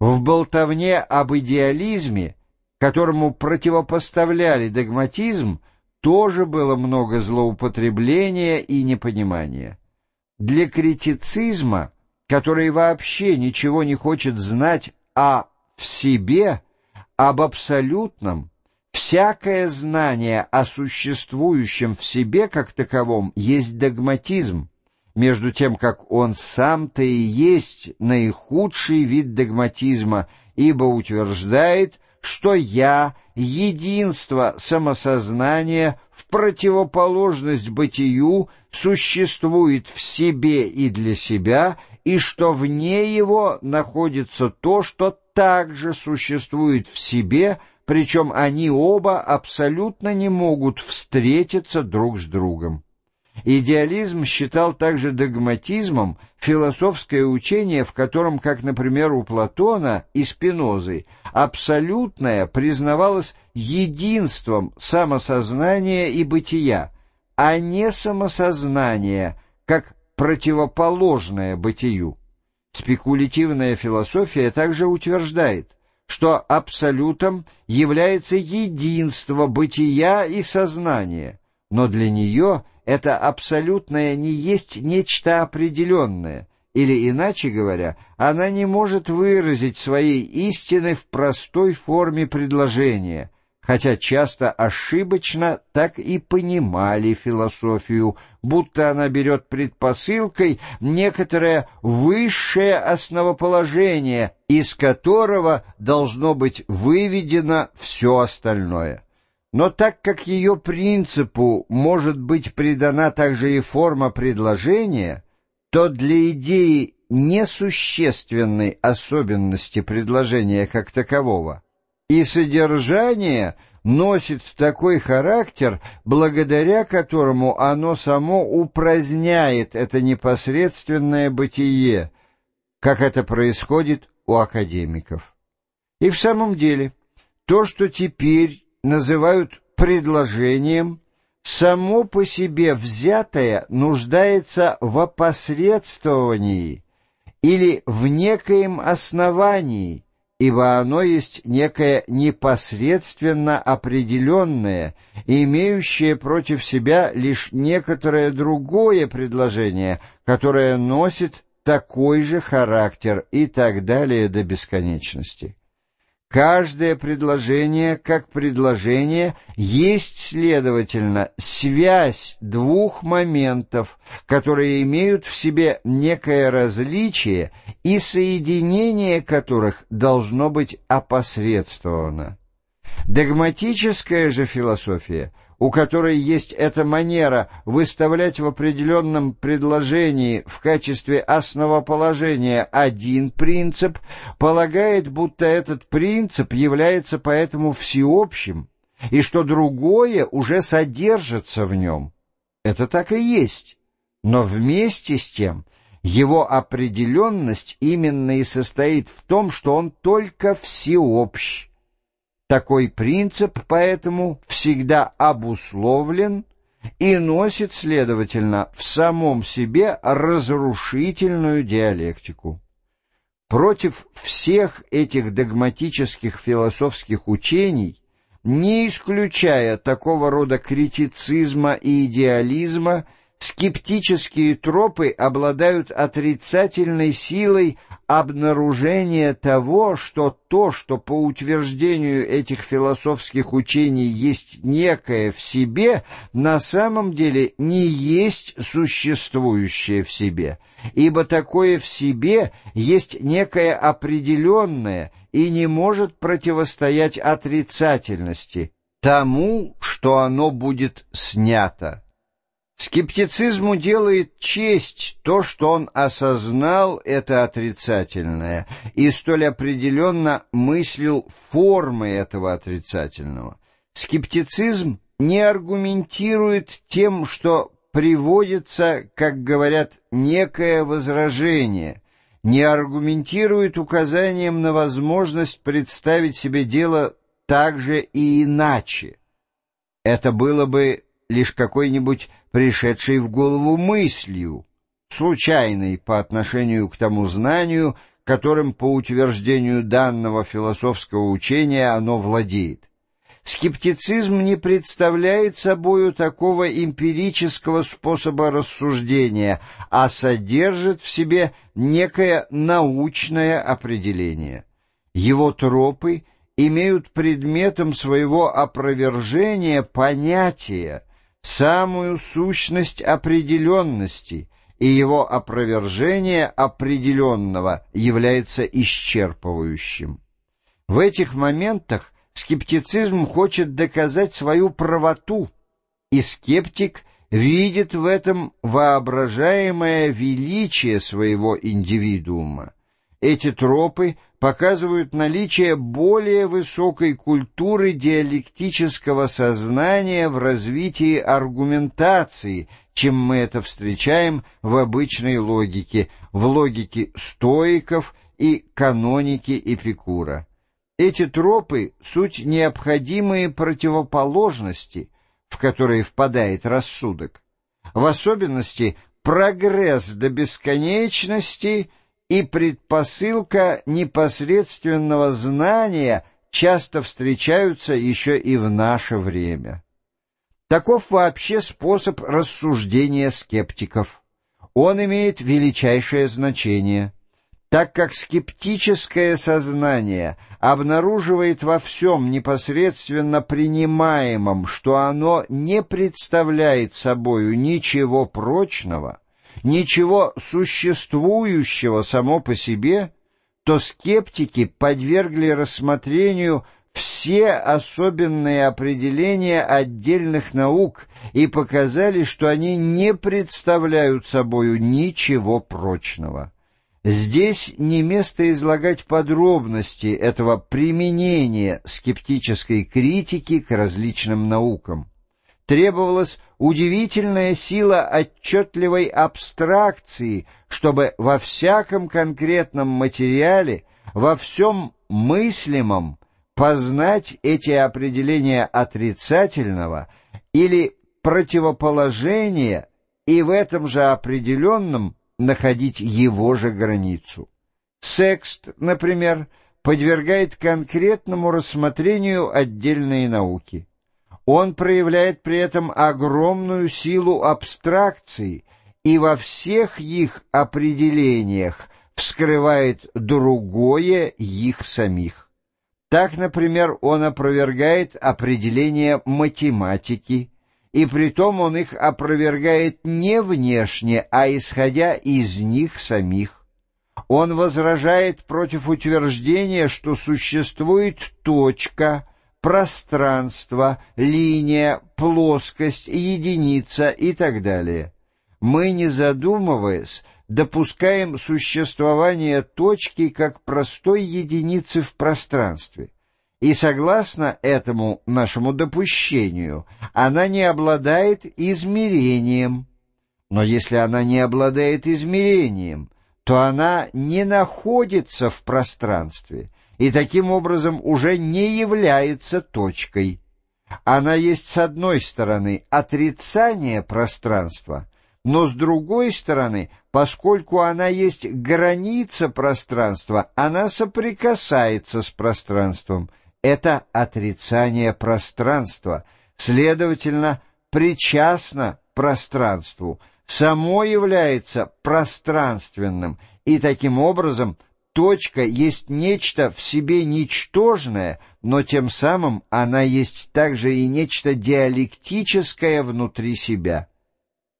В болтовне об идеализме, которому противопоставляли догматизм, тоже было много злоупотребления и непонимания. Для критицизма, который вообще ничего не хочет знать о в себе, об абсолютном, всякое знание о существующем в себе как таковом есть догматизм, между тем как он сам-то и есть наихудший вид догматизма, ибо утверждает, что «я» — единство самосознания в противоположность бытию существует в себе и для себя, и что вне его находится то, что также существует в себе, причем они оба абсолютно не могут встретиться друг с другом. Идеализм считал также догматизмом философское учение, в котором, как, например, у Платона и Спинозы, абсолютное признавалось единством самосознания и бытия, а не самосознание, как противоположное бытию. Спекулятивная философия также утверждает, что абсолютом является единство бытия и сознания, но для нее это абсолютное не есть нечто определенное, или, иначе говоря, она не может выразить своей истины в простой форме предложения, хотя часто ошибочно так и понимали философию, будто она берет предпосылкой некоторое высшее основоположение, из которого должно быть выведено все остальное. Но так как ее принципу может быть придана также и форма предложения, то для идеи несущественной особенности предложения как такового и содержание носит такой характер, благодаря которому оно само упраздняет это непосредственное бытие, как это происходит у академиков. И в самом деле, то, что теперь называют предложением, само по себе взятое нуждается в опосредствовании или в некоем основании, ибо оно есть некое непосредственно определенное, имеющее против себя лишь некоторое другое предложение, которое носит такой же характер и так далее до бесконечности. Каждое предложение, как предложение, есть, следовательно, связь двух моментов, которые имеют в себе некое различие и соединение которых должно быть опосредствовано. Догматическая же философия – у которой есть эта манера выставлять в определенном предложении в качестве основоположения один принцип, полагает, будто этот принцип является поэтому всеобщим, и что другое уже содержится в нем. Это так и есть, но вместе с тем его определенность именно и состоит в том, что он только всеобщ, такой принцип, поэтому, всегда обусловлен и носит, следовательно, в самом себе разрушительную диалектику. Против всех этих догматических философских учений, не исключая такого рода критицизма и идеализма, скептические тропы обладают отрицательной силой обнаружения того, что то, что по утверждению этих философских учений есть некое в себе, на самом деле не есть существующее в себе, ибо такое в себе есть некое определенное и не может противостоять отрицательности, тому, что оно будет снято. Скептицизму делает честь то, что он осознал это отрицательное и столь определенно мыслил формы этого отрицательного. Скептицизм не аргументирует тем, что приводится, как говорят, некое возражение, не аргументирует указанием на возможность представить себе дело также и иначе. Это было бы лишь какой-нибудь пришедшей в голову мыслью, случайной по отношению к тому знанию, которым, по утверждению данного философского учения, оно владеет. Скептицизм не представляет собою такого эмпирического способа рассуждения, а содержит в себе некое научное определение. Его тропы имеют предметом своего опровержения понятие, самую сущность определенности, и его опровержение определенного является исчерпывающим. В этих моментах скептицизм хочет доказать свою правоту, и скептик видит в этом воображаемое величие своего индивидуума. Эти тропы показывают наличие более высокой культуры диалектического сознания в развитии аргументации, чем мы это встречаем в обычной логике, в логике стоиков и каноники Эпикура. Эти тропы — суть необходимые противоположности, в которые впадает рассудок. В особенности прогресс до бесконечности — и предпосылка непосредственного знания часто встречаются еще и в наше время. Таков вообще способ рассуждения скептиков. Он имеет величайшее значение, так как скептическое сознание обнаруживает во всем непосредственно принимаемом, что оно не представляет собою ничего прочного, ничего существующего само по себе, то скептики подвергли рассмотрению все особенные определения отдельных наук и показали, что они не представляют собою ничего прочного. Здесь не место излагать подробности этого применения скептической критики к различным наукам требовалась удивительная сила отчетливой абстракции, чтобы во всяком конкретном материале, во всем мыслимом познать эти определения отрицательного или противоположения и в этом же определенном находить его же границу. Секст, например, подвергает конкретному рассмотрению отдельные науки. Он проявляет при этом огромную силу абстракции и во всех их определениях вскрывает другое их самих. Так, например, он опровергает определения математики, и притом он их опровергает не внешне, а исходя из них самих. Он возражает против утверждения, что существует точка, пространство, линия, плоскость, единица и так далее. Мы, не задумываясь, допускаем существование точки как простой единицы в пространстве. И согласно этому нашему допущению, она не обладает измерением. Но если она не обладает измерением, то она не находится в пространстве – и таким образом уже не является точкой. Она есть с одной стороны отрицание пространства, но с другой стороны, поскольку она есть граница пространства, она соприкасается с пространством. Это отрицание пространства, следовательно, причастно пространству, само является пространственным, и таким образом – точка есть нечто в себе ничтожное, но тем самым она есть также и нечто диалектическое внутри себя.